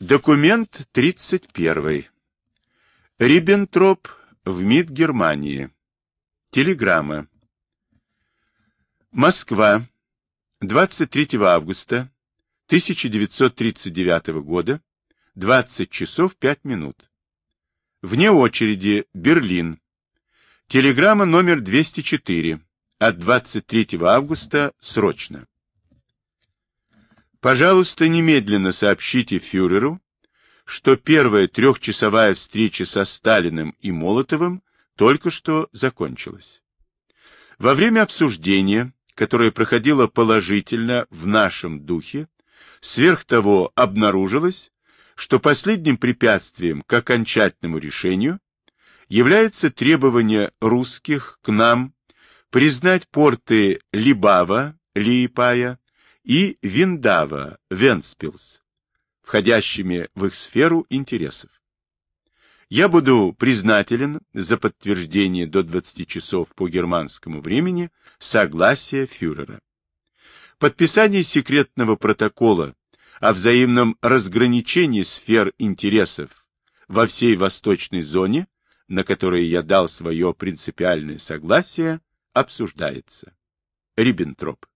Документ 31. Риббентроп в МИД Германии. Телеграмма. Москва. 23 августа 1939 года. 20 часов 5 минут. Вне очереди. Берлин. Телеграмма номер 204. От 23 августа. Срочно. Пожалуйста, немедленно сообщите фюреру, что первая трехчасовая встреча со Сталиным и Молотовым только что закончилась. Во время обсуждения, которое проходило положительно в нашем духе, сверх того обнаружилось, что последним препятствием к окончательному решению является требование русских к нам признать порты Либава, Лиепая, и Виндава, Венспилс, входящими в их сферу интересов. Я буду признателен за подтверждение до 20 часов по германскому времени согласия фюрера. Подписание секретного протокола о взаимном разграничении сфер интересов во всей восточной зоне, на которой я дал свое принципиальное согласие, обсуждается. Риббентроп.